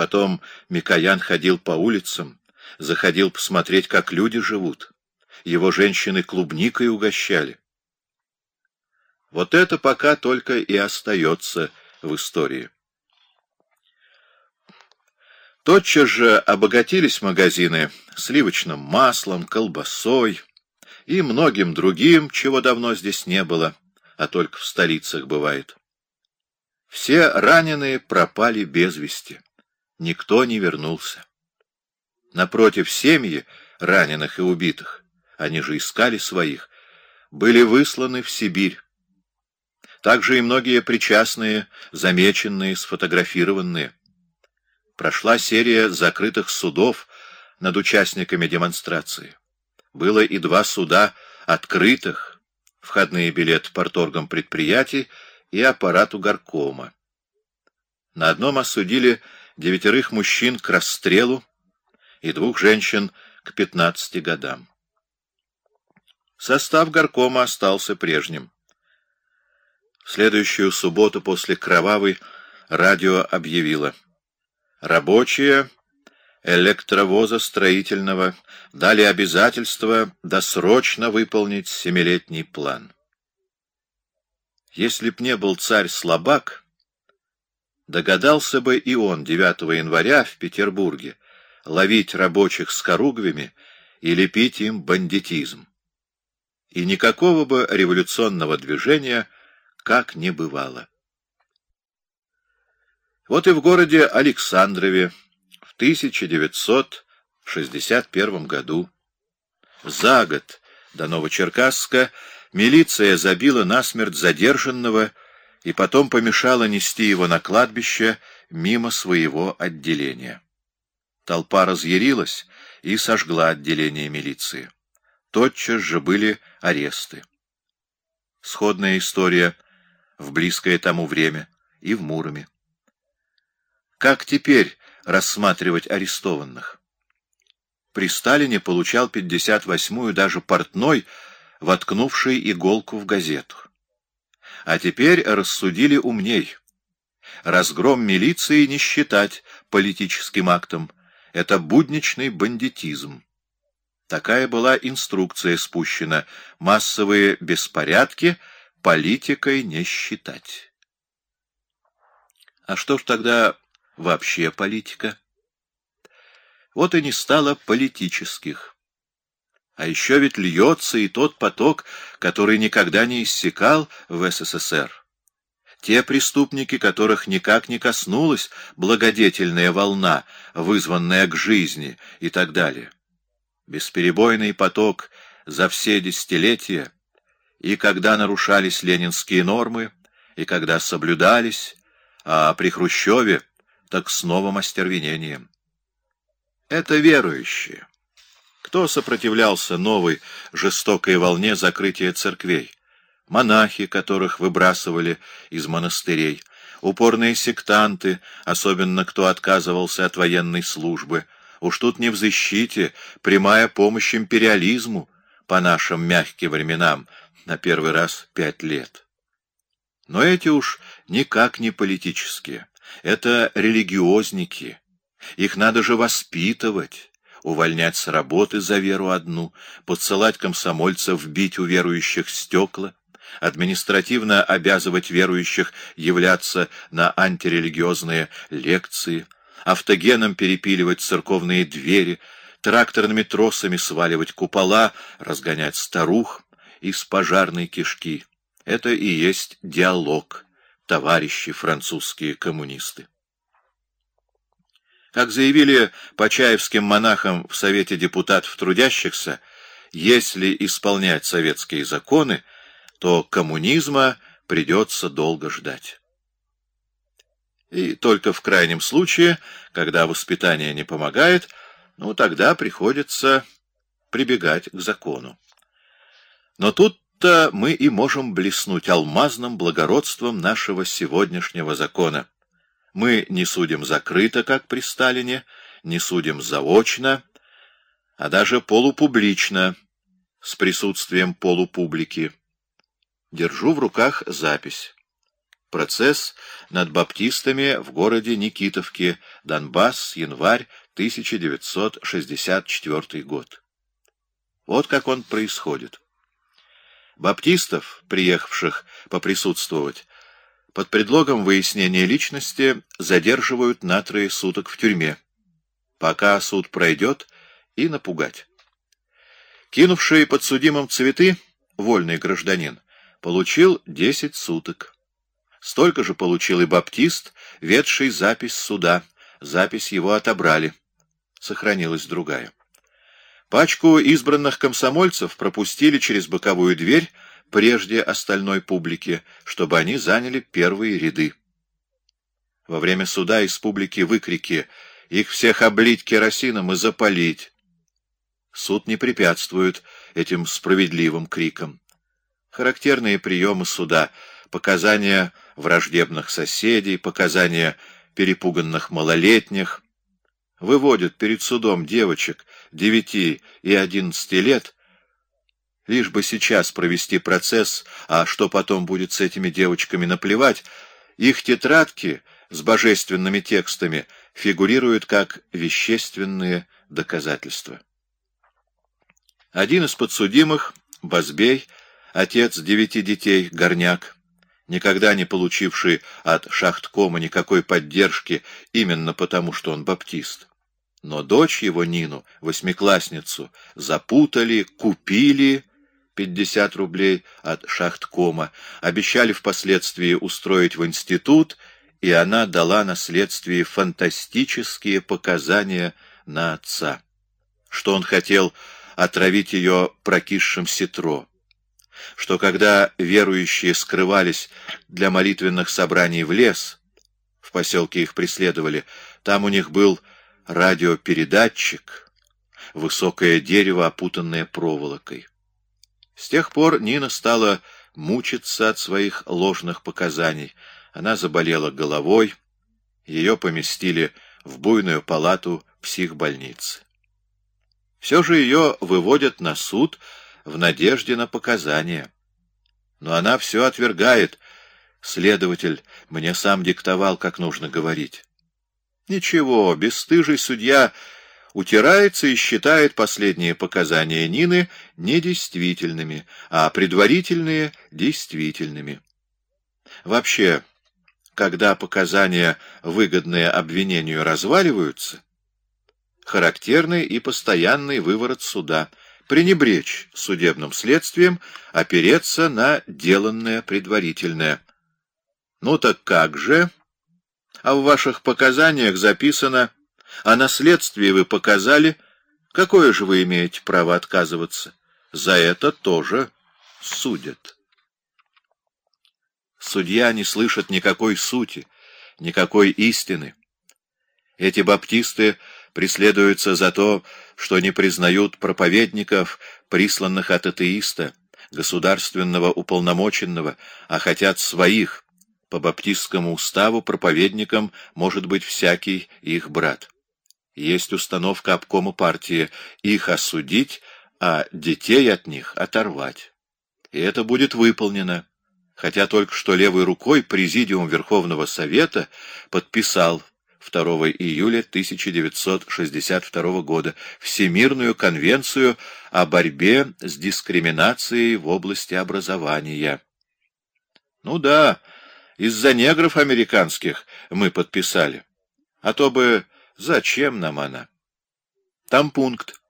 Потом Микоян ходил по улицам, заходил посмотреть, как люди живут. Его женщины клубникой угощали. Вот это пока только и остается в истории. Тотчас же обогатились магазины сливочным маслом, колбасой и многим другим, чего давно здесь не было, а только в столицах бывает. Все раненые пропали без вести. Никто не вернулся. Напротив, семьи раненых и убитых, они же искали своих, были высланы в Сибирь. Также и многие причастные, замеченные, сфотографированные. Прошла серия закрытых судов над участниками демонстрации. Было и два суда открытых, входные билеты порторгам предприятий и аппарату горкома. На одном осудили девятерых мужчин к расстрелу и двух женщин к пятнадцати годам. Состав горкома остался прежним. В следующую субботу после кровавой радио объявило — Рабочие электровоза строительного дали обязательство досрочно выполнить семилетний план. Если б не был царь слабак, догадался бы и он 9 января в Петербурге ловить рабочих с хоругвями и лепить им бандитизм. И никакого бы революционного движения как не бывало. Вот и в городе Александрове в 1961 году, за год до Новочеркасска, милиция забила насмерть задержанного и потом помешала нести его на кладбище мимо своего отделения. Толпа разъярилась и сожгла отделение милиции. Тотчас же были аресты. Сходная история в близкое тому время и в Муроме. Как теперь рассматривать арестованных? При Сталине получал 58-ю даже портной, воткнувший иголку в газету. А теперь рассудили умней. Разгром милиции не считать политическим актом. Это будничный бандитизм. Такая была инструкция спущена. Массовые беспорядки политикой не считать. А что ж тогда вообще политика. Вот и не стало политических. А еще ведь льется и тот поток, который никогда не иссякал в СССР. Те преступники, которых никак не коснулась благодетельная волна, вызванная к жизни и так далее. Бесперебойный поток за все десятилетия, и когда нарушались ленинские нормы, и когда соблюдались, а при Хрущеве так с новым остервенением. Это верующие. Кто сопротивлялся новой жестокой волне закрытия церквей? Монахи, которых выбрасывали из монастырей, упорные сектанты, особенно кто отказывался от военной службы. Уж тут не в защите, прямая помощь империализму по нашим мягким временам на первый раз пять лет. Но эти уж никак не политические. Это религиозники. Их надо же воспитывать, увольнять с работы за веру одну, подсылать комсомольцев бить у верующих стекла, административно обязывать верующих являться на антирелигиозные лекции, автогеном перепиливать церковные двери, тракторными тросами сваливать купола, разгонять старух из пожарной кишки. Это и есть диалог товарищи французские коммунисты. Как заявили почаевским монахам в Совете депутатов трудящихся, если исполнять советские законы, то коммунизма придется долго ждать. И только в крайнем случае, когда воспитание не помогает, ну тогда приходится прибегать к закону. Но тут то мы и можем блеснуть алмазным благородством нашего сегодняшнего закона. Мы не судим закрыто, как при Сталине, не судим заочно, а даже полупублично, с присутствием полупублики. Держу в руках запись. Процесс над баптистами в городе Никитовке, Донбасс, январь 1964 год. Вот как он происходит. Баптистов, приехавших поприсутствовать, под предлогом выяснения личности задерживают на трое суток в тюрьме, пока суд пройдет, и напугать. Кинувший подсудимым цветы, вольный гражданин, получил десять суток. Столько же получил и баптист, ведший запись суда. Запись его отобрали. Сохранилась другая. Пачку избранных комсомольцев пропустили через боковую дверь прежде остальной публики, чтобы они заняли первые ряды. Во время суда из публики выкрики «Их всех облить керосином и запалить!» Суд не препятствует этим справедливым крикам. Характерные приемы суда — показания враждебных соседей, показания перепуганных малолетних. Выводят перед судом девочек девяти и одиннадцати лет, лишь бы сейчас провести процесс, а что потом будет с этими девочками наплевать, их тетрадки с божественными текстами фигурируют как вещественные доказательства. Один из подсудимых, Базбей, отец девяти детей, горняк, никогда не получивший от шахткома никакой поддержки именно потому, что он баптист. Но дочь его, Нину, восьмиклассницу, запутали, купили 50 рублей от шахткома, обещали впоследствии устроить в институт, и она дала на следствии фантастические показания на отца. Что он хотел отравить ее прокисшим ситро. Что когда верующие скрывались для молитвенных собраний в лес, в поселке их преследовали, там у них был радиопередатчик, высокое дерево, опутанное проволокой. С тех пор Нина стала мучиться от своих ложных показаний. Она заболела головой, ее поместили в буйную палату психбольницы. Все же ее выводят на суд в надежде на показания. Но она все отвергает. Следователь мне сам диктовал, как нужно говорить. Ничего, бесстыжий судья утирается и считает последние показания Нины недействительными, а предварительные — действительными. Вообще, когда показания, выгодные обвинению, разваливаются, характерный и постоянный выворот суда, пренебречь судебным следствием, опереться на деланное предварительное. Ну так как же? А в ваших показаниях записано, о наследствии вы показали, какое же вы имеете право отказываться? За это тоже судят. Судья не слышит никакой сути, никакой истины. Эти баптисты преследуются за то, что не признают проповедников, присланных от атеиста, государственного уполномоченного, а хотят своих. По баптистскому уставу проповедником может быть всякий их брат. Есть установка обкома партии их осудить, а детей от них оторвать. И это будет выполнено, хотя только что левой рукой Президиум Верховного Совета подписал 2 июля 1962 года Всемирную конвенцию о борьбе с дискриминацией в области образования. Ну да, из-за негров американских мы подписали. А то бы зачем нам она? Там пункт.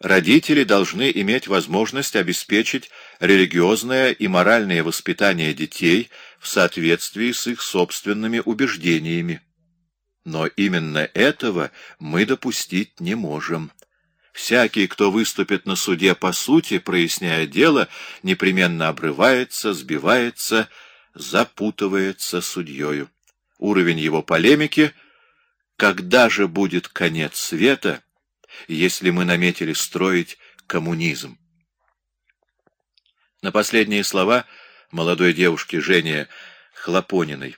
Родители должны иметь возможность обеспечить религиозное и моральное воспитание детей в соответствии с их собственными убеждениями. Но именно этого мы допустить не можем. Всякий, кто выступит на суде по сути, проясняя дело, непременно обрывается, сбивается, запутывается судьею. Уровень его полемики — когда же будет конец света, если мы наметили строить коммунизм? На последние слова молодой девушки Жене Хлопониной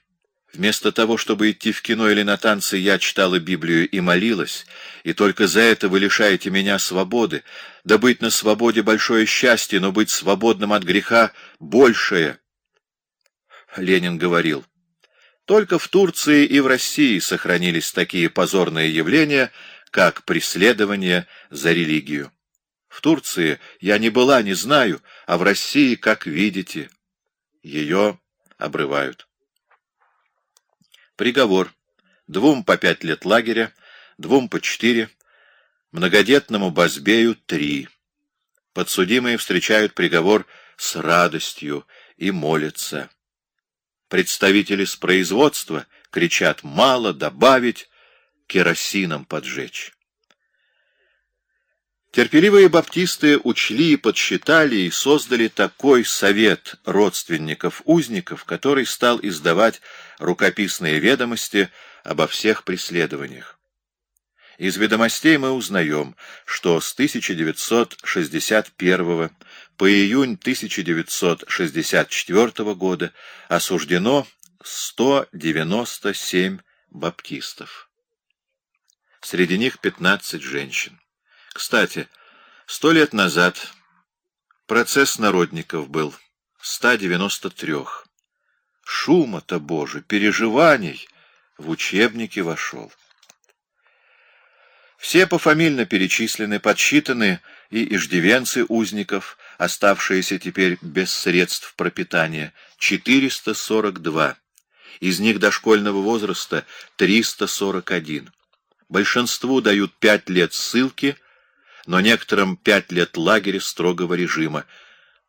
Вместо того, чтобы идти в кино или на танцы, я читала Библию и молилась, и только за это вы лишаете меня свободы. Да быть на свободе большое счастье, но быть свободным от греха большее. Ленин говорил, Только в Турции и в России сохранились такие позорные явления, как преследование за религию. В Турции я не была, не знаю, а в России, как видите, ее обрывают. Приговор. Двум по пять лет лагеря, двум по четыре, многодетному Базбею три. Подсудимые встречают приговор с радостью и молятся. Представители с производства кричат «мало добавить, керосином поджечь». Терпеливые баптисты учли подсчитали и создали такой совет родственников-узников, который стал издавать рукописные ведомости обо всех преследованиях. Из ведомостей мы узнаем, что с 1961 по июнь 1964 года осуждено 197 баптистов. Среди них 15 женщин. Кстати, сто лет назад процесс народников был 193. Шума-то, Боже, переживаний в учебники вошел. Все пофамильно перечислены, подсчитаны и иждивенцы узников, оставшиеся теперь без средств пропитания, 442. Из них дошкольного возраста 341. Большинству дают пять лет ссылки, но некоторым пять лет лагеря строгого режима.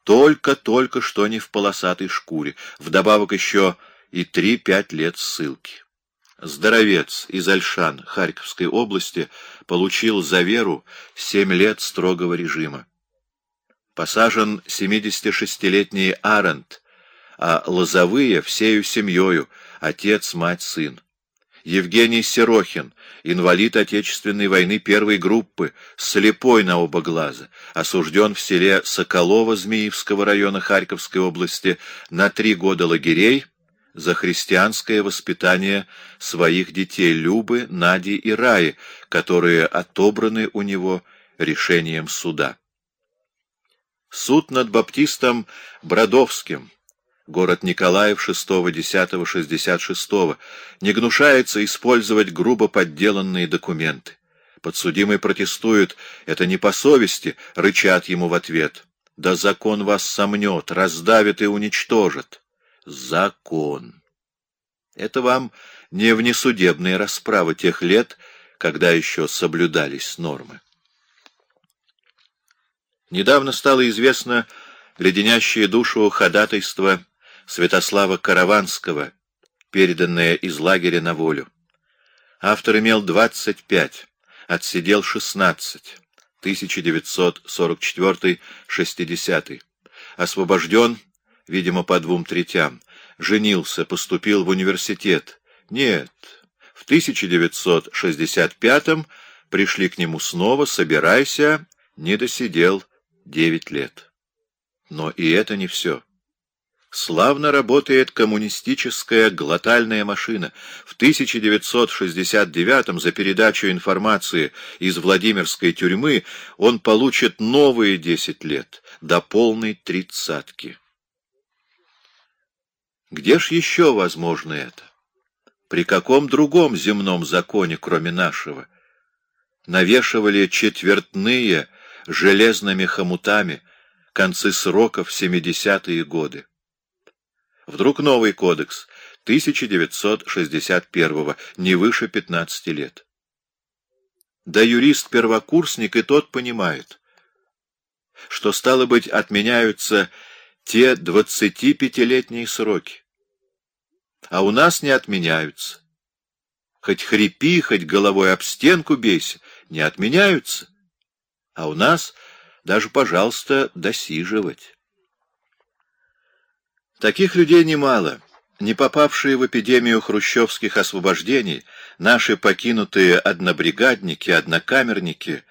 Только-только что не в полосатой шкуре, вдобавок еще и три-пять лет ссылки. Здоровец из Альшан Харьковской области получил за веру семь лет строгого режима. Посажен 76-летний Арент, а Лозовые всею семьёю, отец, мать, сын. Евгений Серохин, инвалид Отечественной войны первой группы, слепой на оба глаза, осужден в селе Соколово Змеевского района Харьковской области на три года лагерей, за христианское воспитание своих детей Любы, Нади и Раи, которые отобраны у него решением суда. Суд над баптистом Бродовским, город Николаев 6-10-66, не гнушается использовать грубо подделанные документы. Подсудимый протестует, это не по совести, рычат ему в ответ. Да закон вас сомнет, раздавит и уничтожит закон. Это вам не внесудебные расправы тех лет, когда еще соблюдались нормы. Недавно стало известно леденящее душу ходатайство Святослава Караванского, переданное из лагеря на волю. Автор имел 25, отсидел 16, 1944-60, освобожден видимо, по двум третям, женился, поступил в университет. Нет, в 1965-м пришли к нему снова, собирайся, не досидел девять лет. Но и это не все. Славно работает коммунистическая глотальная машина. В 1969-м за передачу информации из Владимирской тюрьмы он получит новые десять лет, до полной тридцатки. Где ж еще возможно это? При каком другом земном законе, кроме нашего? Навешивали четвертные железными хомутами концы сроков семидесятые годы. Вдруг новый кодекс 1961 не выше 15 лет. Да юрист-первокурсник и тот понимает, что, стало быть, отменяются те двадцатипятилетние сроки. А у нас не отменяются. Хоть хрипи, хоть головой об стенку бейся, не отменяются. А у нас даже, пожалуйста, досиживать. Таких людей немало. Не попавшие в эпидемию хрущевских освобождений, наши покинутые однобригадники, однокамерники,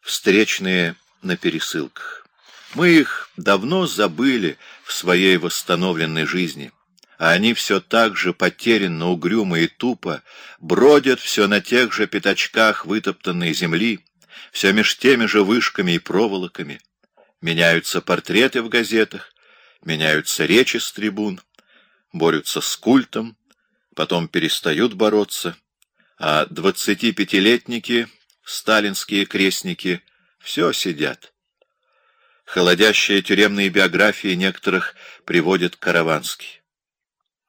встречные на пересылках. Мы их давно забыли в своей восстановленной жизни, а они все так же потерянно, угрюмо и тупо бродят все на тех же пятачках вытоптанной земли, все меж теми же вышками и проволоками. Меняются портреты в газетах, меняются речи с трибун, борются с культом, потом перестают бороться, а двадцатипятилетники, сталинские крестники, все сидят. Холодящие тюремные биографии некоторых приводит Караванский.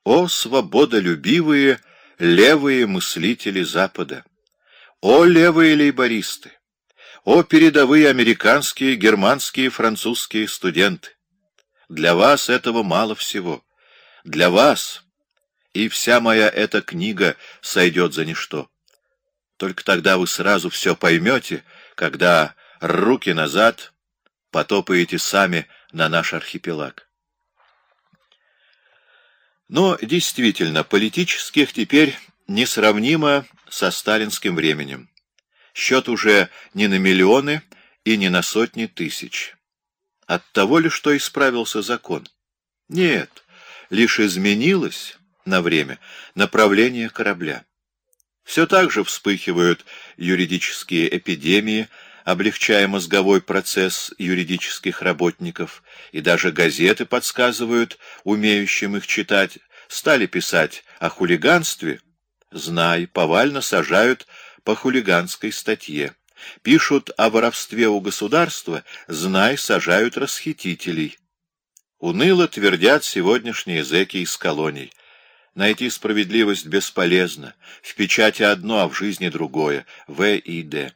О, свободолюбивые левые мыслители Запада! О, левые лейбористы! О, передовые американские, германские, французские студенты! Для вас этого мало всего. Для вас и вся моя эта книга сойдет за ничто. Только тогда вы сразу все поймете, когда руки назад потопаете сами на наш архипелаг. Но действительно, политических теперь несравнимо со сталинским временем. Счет уже не на миллионы и не на сотни тысяч. От того ли, что исправился закон? Нет, лишь изменилось на время направление корабля. Все так же вспыхивают юридические эпидемии, облегчая мозговой процесс юридических работников, и даже газеты подсказывают, умеющим их читать, стали писать о хулиганстве, знай, повально сажают по хулиганской статье. Пишут о воровстве у государства, знай, сажают расхитителей. Уныло твердят сегодняшние зэки из колоний. Найти справедливость бесполезно. В печати одно, а в жизни другое. В и Д.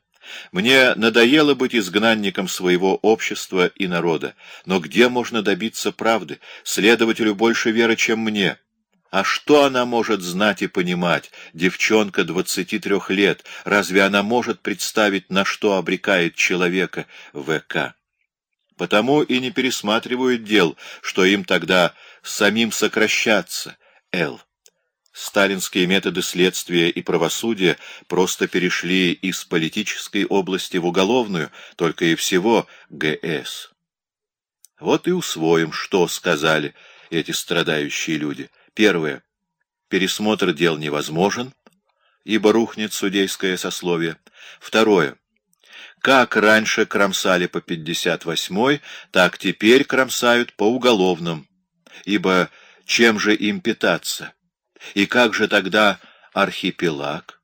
Мне надоело быть изгнанником своего общества и народа, но где можно добиться правды? Следователю больше веры, чем мне. А что она может знать и понимать, девчонка двадцати трех лет? Разве она может представить, на что обрекает человека ВК? Потому и не пересматривают дел, что им тогда самим сокращаться, Л. Сталинские методы следствия и правосудия просто перешли из политической области в уголовную, только и всего ГС. Вот и усвоим, что сказали эти страдающие люди. Первое. Пересмотр дел невозможен, ибо рухнет судейское сословие. Второе. Как раньше кромсали по 58-й, так теперь кромсают по уголовным, ибо чем же им питаться? И как же тогда архипелаг?